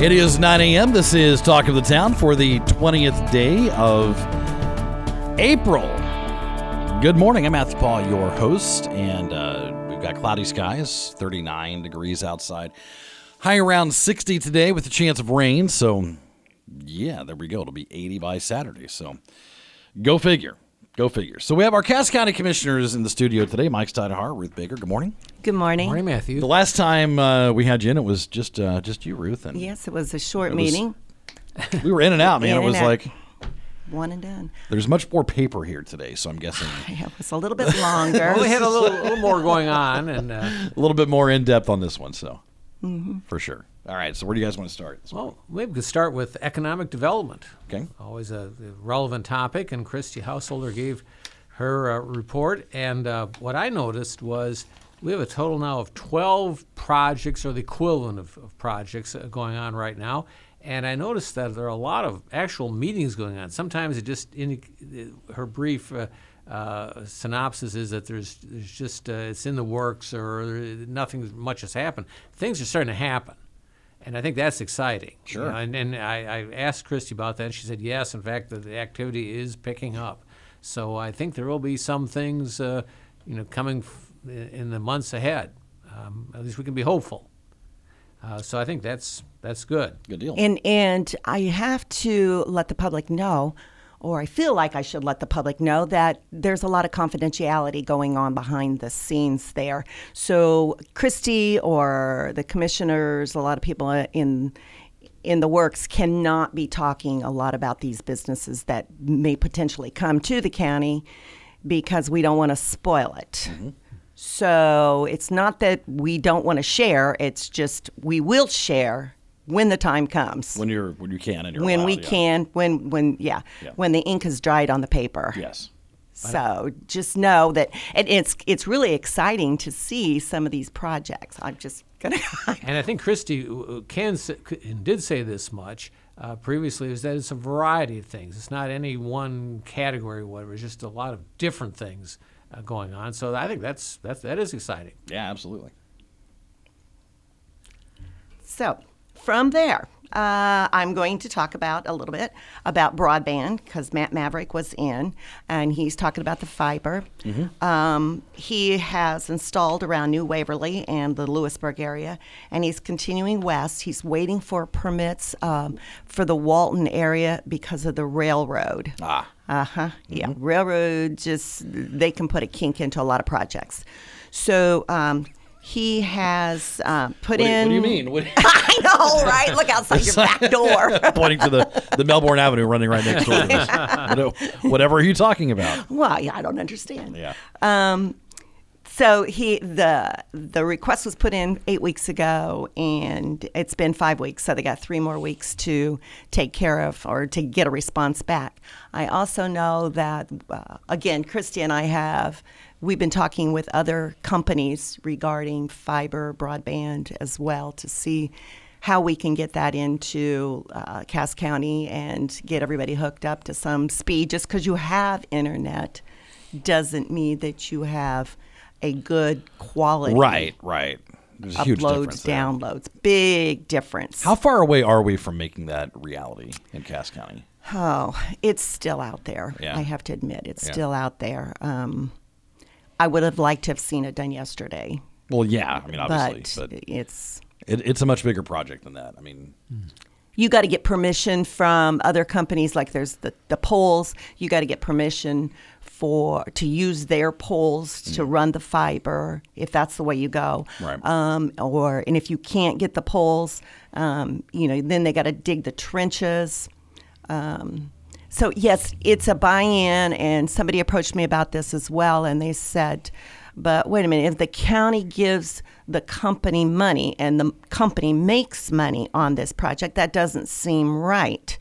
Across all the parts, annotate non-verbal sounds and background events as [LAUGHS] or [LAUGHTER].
It is 9 a.m. This is Talk of the Town for the 20th day of April. Good morning. I'm Matthew Paul, your host, and uh, we've got cloudy skies, 39 degrees outside. High around 60 today with a chance of rain. So, yeah, there we go. It'll be 80 by Saturday. So, go figure. Go figure. So we have our Cass County Commissioners in the studio today. Mike Steinhart, Ruth Baker. Good morning. Good morning. Morning, Matthew. The last time uh, we had you in, it was just uh, just you, Ruth, and Yes, it was a short It was- meeting. [LAUGHS] we were in and out. Man, it was out. like One and done. there's much more paper here today, so I'm guessing [LAUGHS] It was a little bit longer. Well, [LAUGHS] we had a little, little more going on, and uh, a little bit more in depth on this one. So Mm-hmm. for sure. All right. So where do you guys want to start? well, maybe we could start with economic development. Okay. Always a relevant topic, and Christy Householder gave her uh, report. And uh, what I noticed was we have a total now of 12 projects, or the equivalent of, of projects, uh, going on right now. And I noticed that there are a lot of actual meetings going on. Sometimes it just, in, her brief uh, uh, synopsis is that there's, there's just, uh, it's in the works or nothing much has happened. Things are starting to happen. And I think that's exciting. you Sure. know, and and I, I asked Christy about that, and she said, yes, in fact, the, the activity is picking up. So I think there will be some things, uh, you know, coming f- in the months ahead. Um, at least we can be hopeful. Uh, so I think that's that's good. Good deal. and and I have to let the public know, or I feel like I should let the public know that there's a lot of confidentiality going on behind the scenes there. So Christy or the commissioners, a lot of people in in the works cannot be talking a lot about these businesses that may potentially come to the county because we don't want to spoil it. Mm-hmm. So it's not that we don't want to share, it's just we will share when the time comes. when you're when you can and you're when allowed, we yeah. can, when when yeah, Yeah. when the ink has dried on the paper. Yes. So just know that and it's it's really exciting to see some of these projects. I'm just gonna [LAUGHS] And I think Christy uh, can and did say this much uh, previously is that it's a variety of things. It's not any one category, or whatever. It's just a lot of different things uh, going on. So I think that's that's that is exciting. Yeah. Absolutely. So, from there, uh, I'm going to talk about a little bit about broadband because Matt Maverick was in and he's talking about the fiber. Um, he has installed around New Waverly and the Lewisburg area, and he's continuing west. He's waiting for permits um, for the Walton area because of the railroad. Ah. Uh huh. Yeah, railroad just they can put a kink into a lot of projects. So um, he has uh, put What, do- in. what do you mean? What, [LAUGHS] [LAUGHS] I know, right? Look outside your back door. [LAUGHS] pointing to the the Melbourne Avenue running right next door. Whatever are you talking about? well, yeah, I don't understand. Yeah. Um, so he the the request was put in eight weeks ago, and it's been five weeks. So they got three more weeks to take care of or to get a response back. I also know that uh, again, Christy and I have we've been talking with other companies regarding fiber broadband as well to see how we can get that into uh, Cass County and get everybody hooked up to some speed. Just because you have internet doesn't mean that you have a good quality Right. Right. There's a huge uploads, there. downloads. Big difference. How far away are we from making that reality in Cass County? Oh, it's still out there. Yeah. I have to admit, it's Yeah. still out there. Um, I would have liked to have seen it done yesterday, Well, yeah. I mean, obviously, but, but, it's it, it's a much bigger project than that. I mean, you got to get permission from other companies. Like there's the the poles. You got to get permission for to use their poles to run the fiber if that's the way you go. Right. Um, or and if you can't get the poles, um, you know, then they got to dig the trenches. Um, so yes, it's a buy-in, and somebody approached me about this as well, and they said, But wait a minute, if the county gives the company money and the company makes money on this project, that doesn't seem right.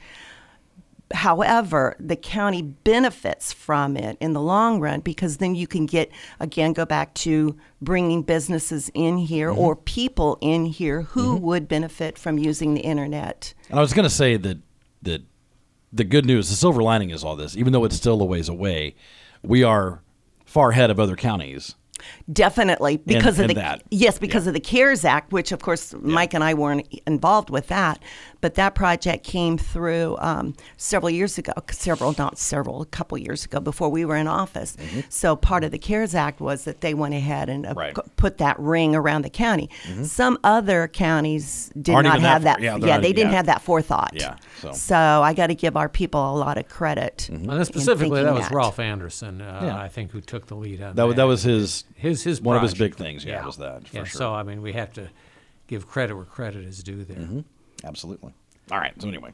However, the county benefits from it in the long run because then you can get, again, go back to bringing businesses in here mm-hmm. or people in here who mm-hmm. would benefit from using the internet. And I was going to say that that the good news, the silver lining is all this, even though it's still a ways away, we are far ahead of other counties. Definitely because in of the that. yes, because of the CARES Act, which of course Mike and I weren't involved with that, but that project came through um, several years ago, several not several, a couple years ago before we were in office. So part of the CARES Act was that they went ahead and uh, Mm-hmm. Right. put that ring around the county. Some other counties did Aren't not even that have for- that. yeah, Yeah, they're not- they didn't yeah. have that forethought. Yeah, so. I got to give our people a lot of credit. Mm-hmm. And specifically, that thinking was Ralph Anderson, uh, Yeah. I think, who took the lead on That, that. that was his his his one of his big things. Yeah, was that for yeah, sure. So I mean, we have to give credit where credit is due there. Mm-hmm. Absolutely. All right. So anyway,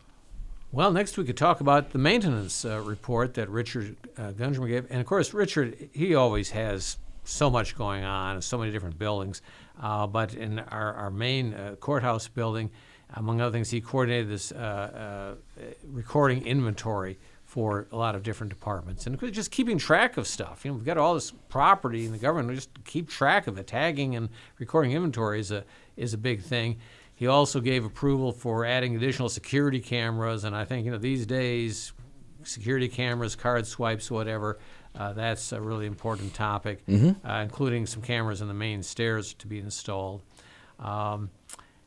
Well, next we could talk about the maintenance uh, report that Richard uh, Gungemer gave, and of course, Richard he always has so much going on, in so many different buildings. Uh, but in our our main uh, courthouse building, among other things, he coordinated this uh, uh, recording inventory for a lot of different departments, and just keeping track of stuff. You know, we've got all this property in the government. We just keep track of it. Tagging and recording inventory is a is a big thing. He also gave approval for adding additional security cameras, and I think you know these days, security cameras, card swipes, whatever. Uh, that's a really important topic, uh, including some cameras in the main stairs to be installed. Um,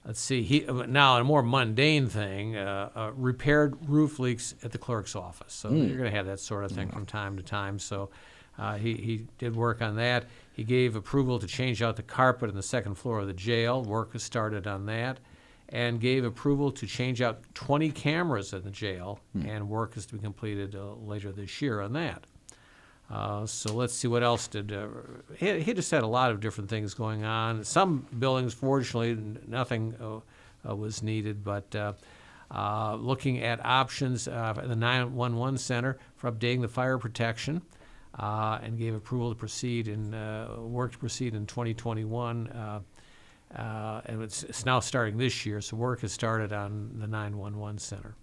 let's see. He uh, now a more mundane thing: uh, uh, repaired roof leaks at the clerk's office. So you're going to have that sort of thing from time to time. So uh, he he did work on that. He gave approval to change out the carpet on the second floor of the jail. Work has started on that, and gave approval to change out 20 cameras in the jail, and work is to be completed uh, later this year on that. Uh, so let's see what else did. Uh, he, he just had a lot of different things going on. Some buildings, fortunately, nothing uh, uh, was needed, but uh, uh, looking at options uh, at the 911 center for updating the fire protection. Uh, and gave approval to proceed and uh, work to proceed in 2021, uh, uh, and it's, it's now starting this year. So work has started on the 911 center.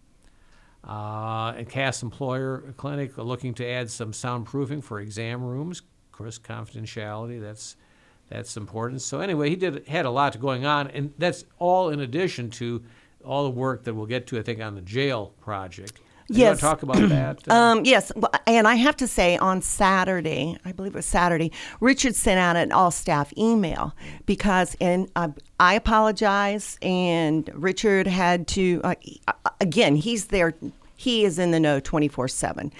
Uh, and Cass Employer Clinic are looking to add some soundproofing for exam rooms. Of course, confidentiality, that's, that's important. So anyway, he did, had a lot going on, and that's all in addition to all the work that we'll get to, I think, on the jail project. Yes. talk about [CLEARS THROAT] that? Uh, Um, yes, and I have to say on Saturday, I believe it was Saturday, Richard sent out an all staff email because, and I, I apologize, and Richard had to, uh, again, he's there. He is in the know 24 7.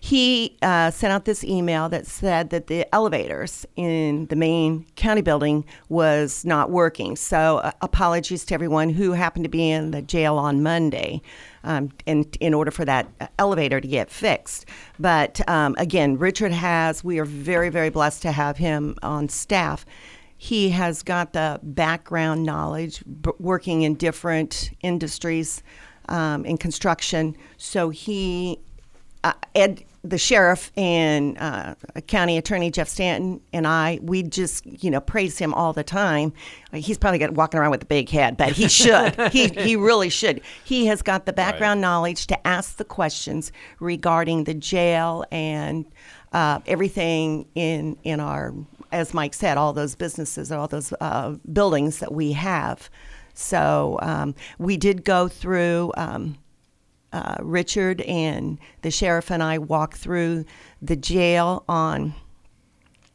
He uh, sent out this email that said that the elevators in the main county building was not working. So, uh, apologies to everyone who happened to be in the jail on Monday um, in, in order for that elevator to get fixed. But um, again, Richard has, we are very, very blessed to have him on staff. He has got the background knowledge, b- working in different industries um, in construction. So he, uh, Ed, the sheriff and uh, county attorney Jeff Stanton and I, we just you know praise him all the time. He's probably got walking around with a big head, but he should. [LAUGHS] he he really should. He has got the background knowledge to ask the questions regarding the jail and uh, everything in in our, as Mike said, all those businesses, all those uh, buildings that we have. So um, we did go through. Um, uh, Richard and the sheriff and I walked through the jail on.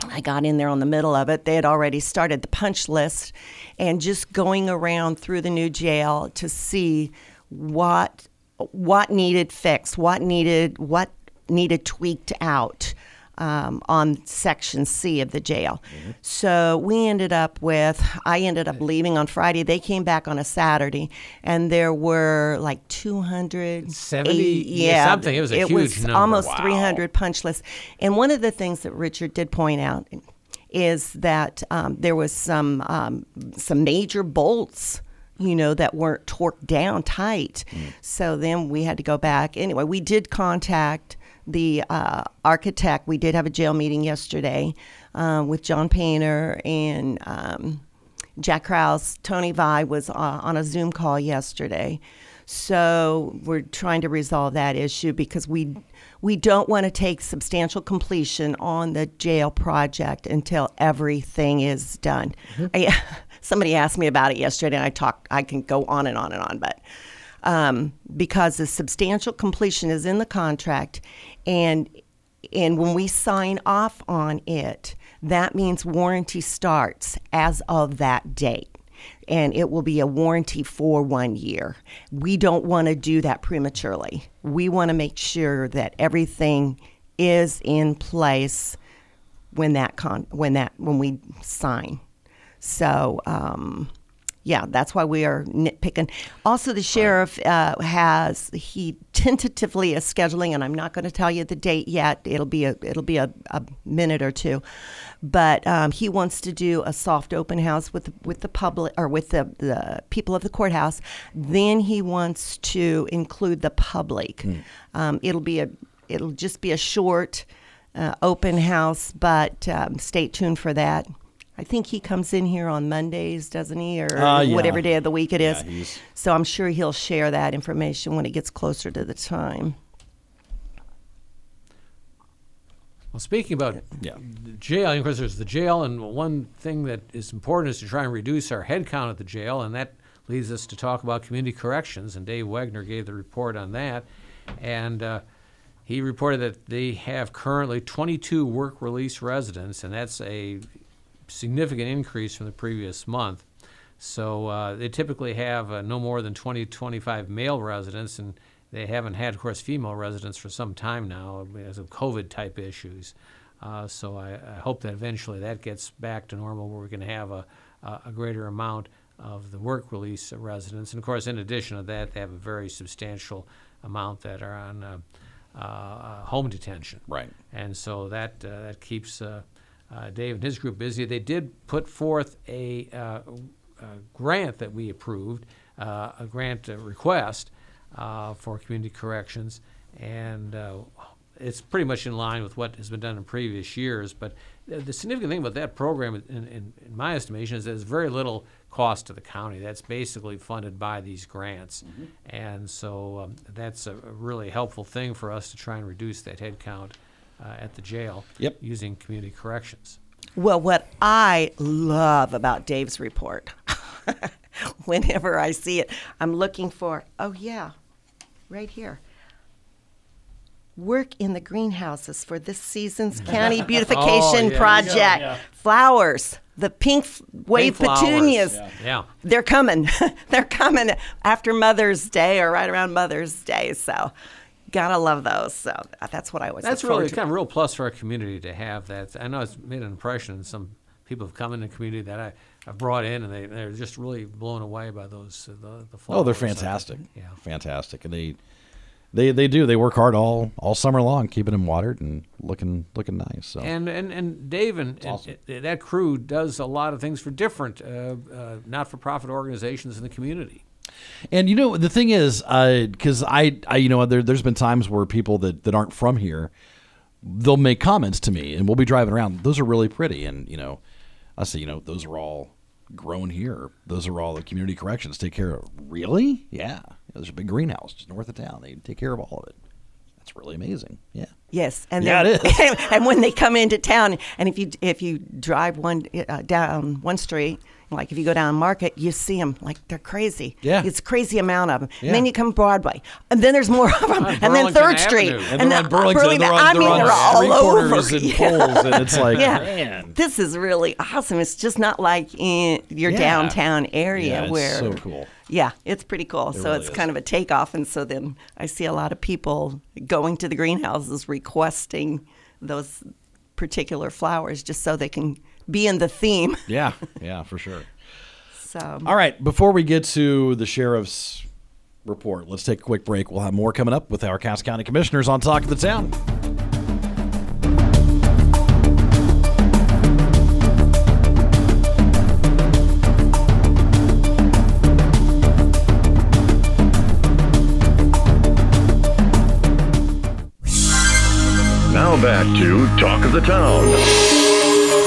I got in there on the middle of it. They had already started the punch list and just going around through the new jail to see what what needed fixed, what needed what needed tweaked out um, on Section C of the jail. So we ended up with, I ended up leaving on Friday. They came back on a Saturday, and there were like 270, yeah, Yeah, something. It was a it huge was number. almost Wow. 300 punch lists. And one of the things that Richard did point out is that um, there was some um, some major bolts you know, that weren't torqued down tight. So then we had to go back. Anyway, we did contact the uh, architect. We did have a jail meeting yesterday um, with John Painter and um, Jack Krause. Tony Vi was uh, on a Zoom call yesterday. So we're trying to resolve that issue because we we don't want to take substantial completion on the jail project until everything is done. I, [LAUGHS] somebody asked me about it yesterday, and I talk. I can go on and on and on, but um, because the substantial completion is in the contract, and and when we sign off on it, that means warranty starts as of that date. And it will be a warranty for one year. We don't want to do that prematurely. We want to make sure that everything is in place when that con- when that when we sign. So um, yeah, that's why we are nitpicking. Also, the sheriff uh, has he tentatively is scheduling, and I'm not going to tell you the date yet. It'll be a it'll be a, a minute or two, but um, he wants to do a soft open house with with the public or with the, the people of the courthouse. Then he wants to include the public. Um, it'll be a it'll just be a short uh, open house, but um, stay tuned for that. I think he comes in here on Mondays, doesn't he, or Uh, yeah. whatever day of the week it is. Yeah, so I'm sure he'll share that information when it gets closer to the time. Well, speaking about Yeah. jail, of course, there's the jail, and one thing that is important is to try and reduce our head count at the jail, and that leads us to talk about community corrections. And Dave Wegner gave the report on that, and uh, he reported that they have currently 22 work release residents, and that's a significant increase from the previous month. So uh, they typically have uh, no more than 20, 25 male residents, and they haven't had, of course, female residents for some time now because of COVID type issues. Uh, so I, I hope that eventually that gets back to normal where we can have a, a a greater amount of the work release residents. And of course, in addition to that, they have a very substantial amount that are on uh, uh, home detention. Right. And so that uh, that keeps uh, Dave and his group busy. They did put forth a, uh, a grant that we approved, uh, a grant uh, request uh, for community corrections, and uh, it's pretty much in line with what has been done in previous years. But the, the significant thing about that program, in, in, in my estimation, is there's very little cost to the county. That's basically funded by these grants, and so um, that's a, a really helpful thing for us to try and reduce that headcount. count uh, at the jail Yep. using community corrections. Well, what I love about Dave's report, [LAUGHS] whenever I see it, I'm looking for, oh, yeah, right here. Work in the greenhouses for this season's [LAUGHS] county beautification Oh, yeah, project. yeah. Flowers, the pink wave flowers, petunias. yeah. Yeah. They're coming. [LAUGHS] They're coming after Mother's Day or right around Mother's Day. So, gotta love those. So uh, that's what I always. That's look forward really to. kind of a real plus for our community to have that. I know it's made an impression. and Some people have come in the community that I, I've brought in, and they, they're just really blown away by those uh, the, the flowers. Oh, they're I think. fantastic. Yeah. fantastic, and they they they do. They work hard all all summer long, keeping them watered and looking looking nice. So And, and and Dave and, and awesome. uh, that crew does a lot of things for different uh, uh, not-for-profit organizations in the community. And you know the thing is, because I, I, you know, there, there's been times where people that, that aren't from here, they'll make comments to me, and we'll be driving around. Those are really pretty, and you know, I say, you know, those are all grown here. Those are all the community corrections take care of. Really? Yeah. There's a big greenhouse just north of town. They take care of all of it. That's really amazing. Yeah. Yes, and Yeah, then- it is. [LAUGHS] and when they come into town, and if you if you drive one uh, down one street, like if you go down Market, you see them like they're crazy. Yeah. it's a crazy amount of them. Yeah. And then you come Broadway, and then there's more of them, and then Third Avenue. Street, And And, they're then on Burlington. they're on, I mean, they're on they're all street over. [LAUGHS] and Yeah. poles, and it's like, yeah, man. this is really awesome. It's just not like in your Yeah. downtown area Yeah, it's where so cool. Yeah, it's pretty cool. so really it's is. kind of a takeoff, and so then I see a lot of people going to the greenhouses requesting those particular flowers just so they can be in the theme. [LAUGHS] Yeah, yeah, for sure. So All right, before we get to the sheriff's report, let's take a quick break. We'll have more coming up with our Cass County Commissioners on Talk of the Town. Now back to Talk of the Town.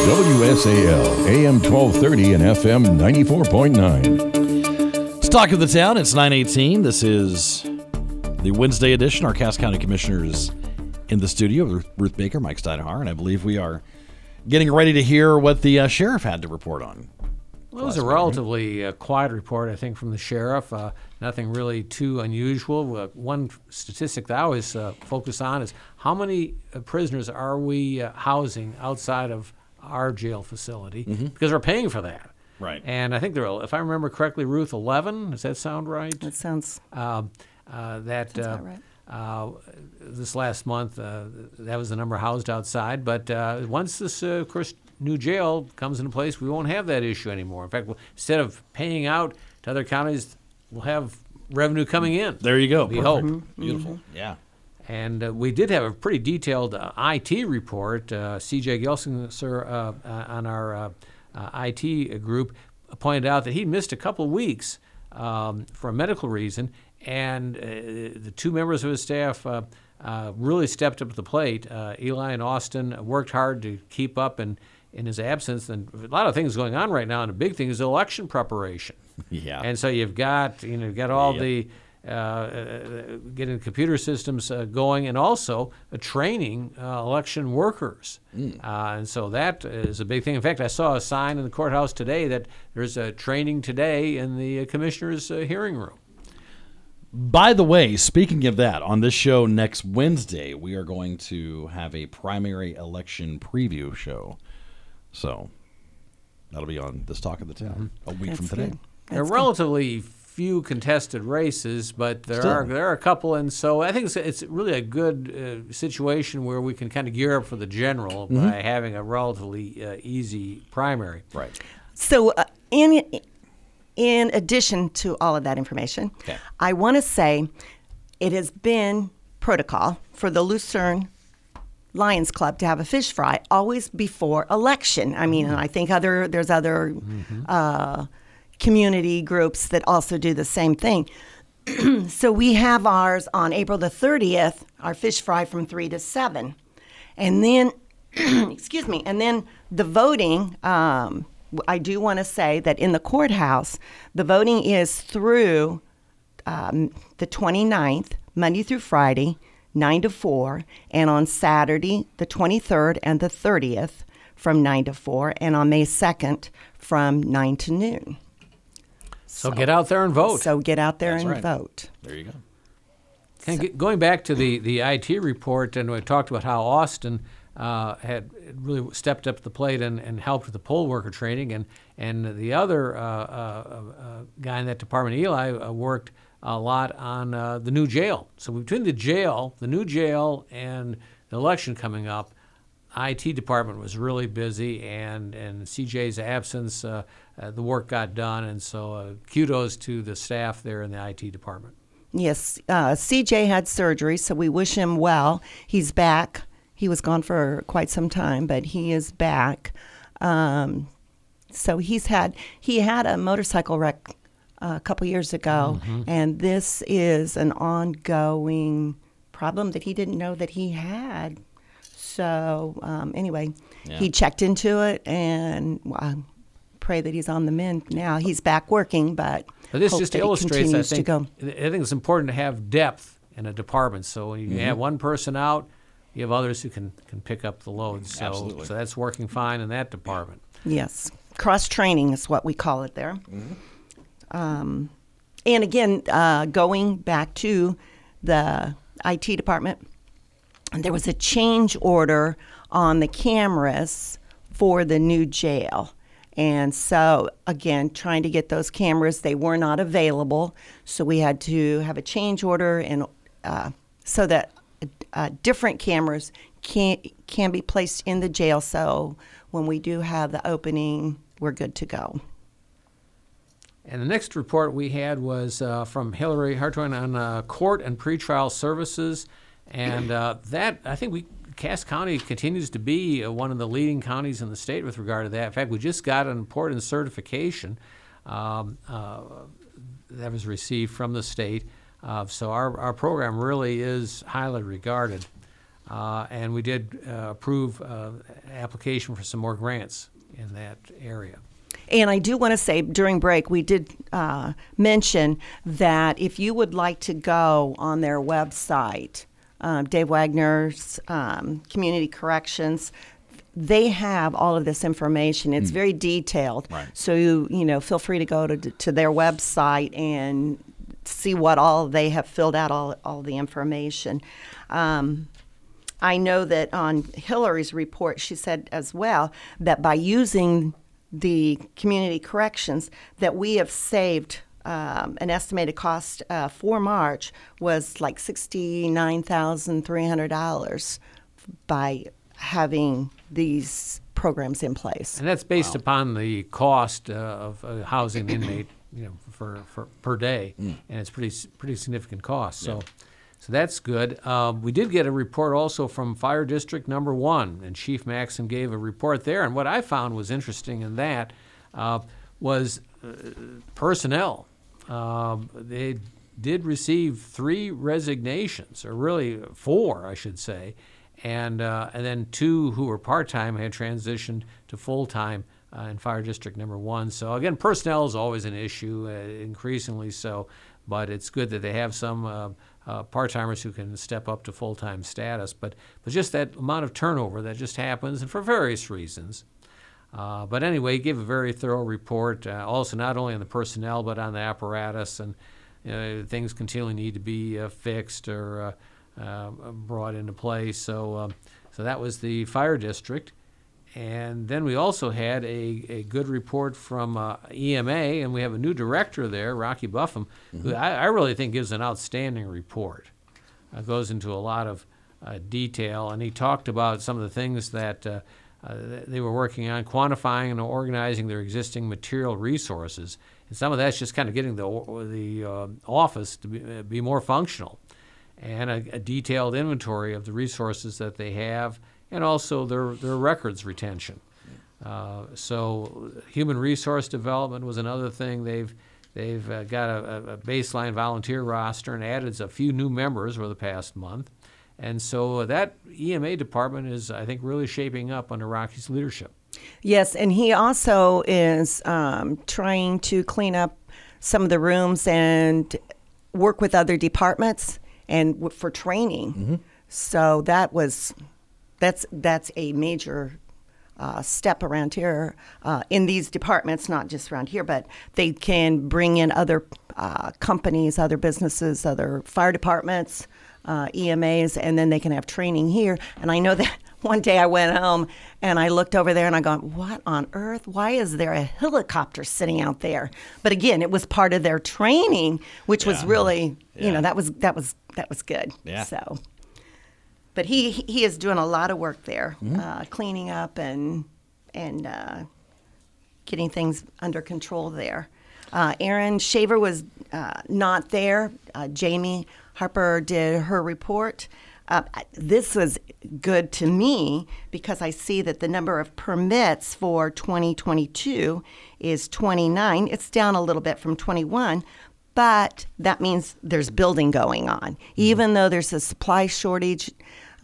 WSAL, AM 1230 and FM 94.9. Let's talk of the town. It's 918. This is the Wednesday edition. Our Cass County Commissioners in the studio with Ruth Baker, Mike Steinhar, and I believe we are getting ready to hear what the uh, sheriff had to report on. Well, it was a relatively uh, quiet report, I think, from the sheriff. Uh, nothing really too unusual. Uh, one statistic that I always uh, focus on is how many uh, prisoners are we uh, housing outside of our jail facility because we're paying for that. Right. And I think there are, if I remember correctly, Ruth, 11. Does that sound right? That sounds Um, uh, that uh, about right. uh, this last month, uh, that was the number housed outside. But uh, once this, uh, of course, new jail comes into place, we won't have that issue anymore. In fact, we'll, instead of paying out to other counties, we'll have revenue coming in. There you go. We Perfect. hope. Beautiful. Yeah. And uh, we did have a pretty detailed uh, IT report. Uh, C.J. Gilson, sir, uh, uh, on our uh, uh, IT group, pointed out that he missed a couple of weeks um, for a medical reason, and uh, the two members of his staff uh, uh, really stepped up to the plate. Uh, Eli and Austin worked hard to keep up in, in his absence, and a lot of things going on right now. And a big thing is election preparation. [LAUGHS] Yeah. And so you've got you know you've got all Yep. the getting computer systems uh, going, and also uh, training uh, election workers. Mm. Uh, and so that is a big thing. In fact, I saw a sign in the courthouse today that there's a training today in the uh, commissioner's uh, hearing room. By the way, speaking of that, on this show next Wednesday, we are going to have a primary election preview show. So that'll be on this talk of the town a week from today. good. There are That's good. Relatively few contested races, but there Still. are there are a couple, and so I think it's, it's really a good uh, situation where we can kind of gear up for the general Mm-hmm. by having a relatively uh, easy primary. Right. So, uh, in in addition to all of that information, Okay. I want to say it has been protocol for the Lucerne Lions Club to have a fish fry always before election. I mean, and I think other there's other uh, community groups that also do the same thing. [CLEARS THROAT] so we have ours on April the 30th, our fish fry from 3 to 7. And then, [CLEARS THROAT] excuse me, and then the voting, um, I do want to say that in the courthouse, the voting is through um, the 29th, Monday through Friday, 9 to 4, and on Saturday, the 23rd and the 30th, from 9 to 4, and on May 2nd, from 9 to noon. So get out there and vote. So get out there That's and right. vote. There you go. And get- going back to the, the IT report, and we talked about how Austin uh, had really stepped up the plate and, and helped with the poll worker training, and and the other uh, uh, uh, guy in that department, Eli, uh, worked a lot on uh, the new jail. So between the jail, the new jail, and the election coming up, IT department was really busy, and and CJ's absence, uh, uh, the work got done, and so uh, kudos to the staff there in the IT department. Yes, uh, CJ had surgery, so we wish him well. He's back. He was gone for quite some time, but he is back. Um, so he's had he had a motorcycle wreck uh, a couple years ago, and this is an ongoing problem that he didn't know that he had. So um, anyway, Yeah. he checked into it, and well, I pray that he's on the mend now. He's back working, but But this just illustrates, I think. I think it's important to have depth in a department. So when you Mm-hmm. have one person out, you have others who can, can pick up the load. So, Absolutely. so that's working fine in that department. Yes, cross training is what we call it there. Um, and again, uh, going back to the IT department, there was a change order on the cameras for the new jail. And so, again, trying to get those cameras, they were not available. So we had to have a change order and uh, so that uh, different cameras can, can be placed in the jail. So when we do have the opening, we're good to go. And the next report we had was uh, from Hillary Hartwin on uh, court and pretrial services, and uh, that I think we Cass County continues to be uh, one of the leading counties in the state with regard to that. In fact, we just got an important certification um, uh, that was received from the state, uh, so our our program really is highly regarded. Uh, and we did uh, approve uh, application for some more grants in that area. And I do want to say during break, we did mention that if you would like to go on their website, um, Dave Wagner's um, Community Corrections, they have all of this information. It's very detailed. Right. So you you know feel free to go to to their website and see what all they have filled out all all the information. Um, I know that on Hillary's report, she said as well that by using the community corrections, that we have saved um, an estimated cost uh, for March was like sixty nine thousand three hundred dollars by having these programs in place. And that's based upon the cost uh, of a housing inmate, you know, for, for per day, and it's pretty pretty significant cost. So, so that's good. Um, we did get a report also from Fire District Number One, and Chief Maxim gave a report there. And what I found was interesting in that uh, was uh, personnel. Um, they did receive three resignations, or really four, I should say, and uh, and then two who were part time had transitioned to full time uh, in Fire District Number One. So again, personnel is always an issue, uh, increasingly so. But it's good that they have some uh, uh, part timers who can step up to full time status. But but just that amount of turnover that just happens, and for various reasons. Uh, but anyway, he gave a very thorough report, uh, also not only on the personnel but on the apparatus and uh, things continually need to be uh, fixed or uh, uh, brought into place. So, um, so that was the fire district, and then we also had a, a good report from uh, EMA, and we have a new director there, Rocky Buffum, who I, I really think gives an outstanding report. Uh, goes into a lot of uh, detail, and he talked about some of the things that uh, they were working on, quantifying and organizing their existing material resources. And some of that's just kind of getting the the uh, office to be, uh, be more functional, and a, a detailed inventory of the resources that they have, and also their their records retention. Uh, so human resource development was another thing. They've they've uh, got a, a baseline volunteer roster and added a few new members over the past month, and so that EMA department is I think really shaping up under Rocky's leadership. Yes, and he also is um, trying to clean up some of the rooms and work with other departments and w- for training. So that was that's that's a major uh, step around here uh, in these departments, not just around here, but they can bring in other uh, companies, other businesses, other fire departments, uh, EMAs, and then they can have training here. And I know [LAUGHS] that one day I went home and I looked over there and I go, "What on earth? Why is there a helicopter sitting out there?" But again, it was part of their training, which was Yeah. really, you know, that was that was that was good. Yeah. So but he he is doing a lot of work there, uh, cleaning up and and uh, getting things under control there. Uh, Aaron Shaver was uh, not there. Uh, Jamie Harper did her report. Uh, this was good to me because I see that the number of permits for 2022 is 29. It's down a little bit from 21, but that means there's building going on. Even though there's a supply shortage,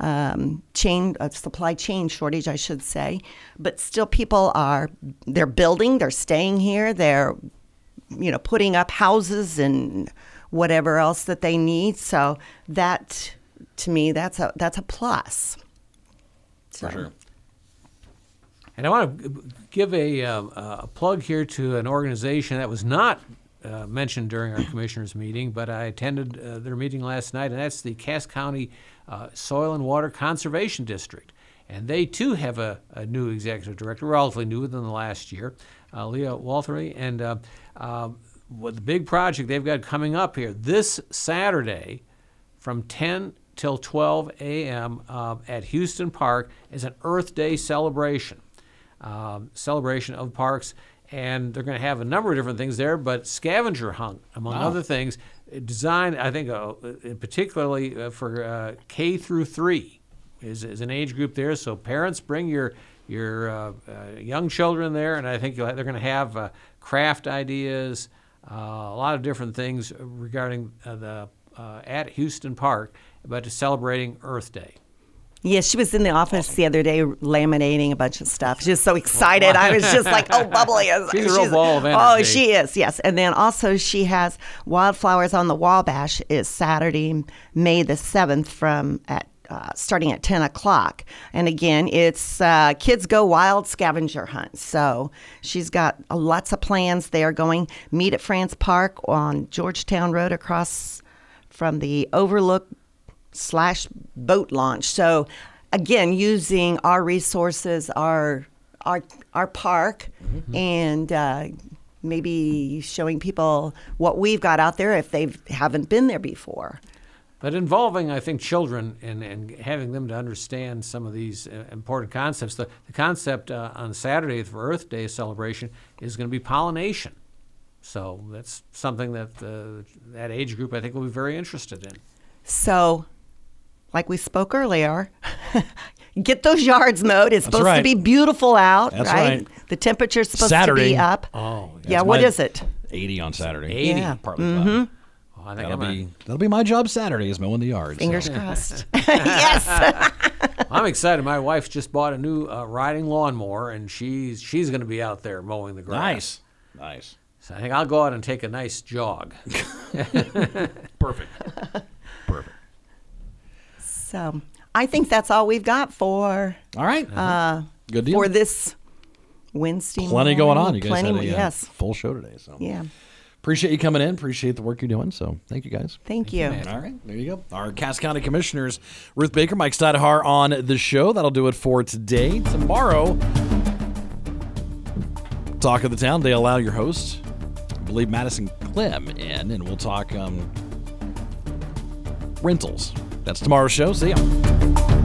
um, chain a supply chain shortage, I should say, but still people are they're building, they're staying here, they're you know putting up houses and whatever else that they need. So that to me, that's a that's a plus. So, And I want to give a, uh, a plug here to an organization that was not uh, mentioned during our commissioners' meeting, but I attended uh, their meeting last night, and that's the Cass County uh, Soil and Water Conservation District. And they too have a, a new executive director, relatively new within the last year, uh, Leah Walthery. And uh, uh, what the big project they've got coming up here this Saturday from 10 till 12 a.m. Uh, at Houston Park is an Earth Day celebration, um, celebration of parks, and they're going to have a number of different things there, but scavenger hunt among other things, designed I think uh, uh, particularly uh, for uh, K through three is, is an age group there. So parents bring your your uh, uh, young children there, and I think you'll, they're going to have uh, craft ideas, uh, a lot of different things regarding uh, the uh, at Houston Park, but celebrating Earth Day. Yeah, she was in the office the other day laminating a bunch of stuff. She was so excited. I was just like, oh, bubbly. [LAUGHS] She's a real ball of Oh, she is, yes. And then also she has Wildflowers on the Wabash is Saturday, May the 7th from at uh, starting at 10 o'clock. And again, it's uh, Kids Go Wild scavenger hunt. So she's got uh, lots of plans there going. Meet at France Park on Georgetown Road across from the Overlook slash boat launch. So again, using our resources, our our our park, and uh, maybe showing people what we've got out there if they haven't been there before. But involving, I think, children and, and having them to understand some of these uh, important concepts. The, the concept uh, on Saturday for Earth Day celebration is going to be pollination. So that's something that uh, that age group, I think, will be very interested in. So, like we spoke earlier, [LAUGHS] get those yards mowed. It's supposed right. to be beautiful out, That's right? right. The temperature's supposed to be up. Oh, yeah. That's What my- is it? 80 on Saturday. 80. Yeah. Partly cloudy. I think That'll I'm, gonna- be that'll be my job Saturday is mowing the yard. so. Fingers crossed. [LAUGHS] [LAUGHS] yes. [LAUGHS] I'm excited. My wife just bought a new uh, riding lawnmower, and she's she's going to be out there mowing the grass. Nice, nice, So I think I'll go out and take a nice jog. perfect, perfect. so, I think that's all we've got for All right, uh, good deal. for this Wednesday. Plenty going on. You guys Plenty, had a uh, yes. full show today. So Yeah. Appreciate you coming in. Appreciate the work you're doing. So thank you guys. Thank you. All right, there you go. Our Cass County Commissioners, Ruth Baker, Mike Stadahar on the show. That'll do it for today. Tomorrow, Talk of the Town, they allow your host, I believe Madison Clem, in, and we'll talk um, rentals. That's tomorrow's show. See ya.